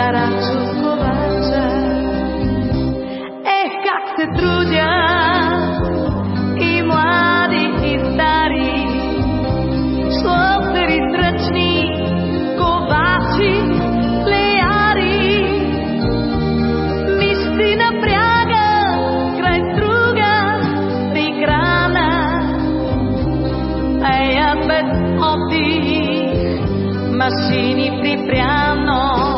зарачу ковача. Ех, как се трудя и млади, и стари, шлопери, сръчни, ковачи, леяри. Мишти напряга край машини припряно.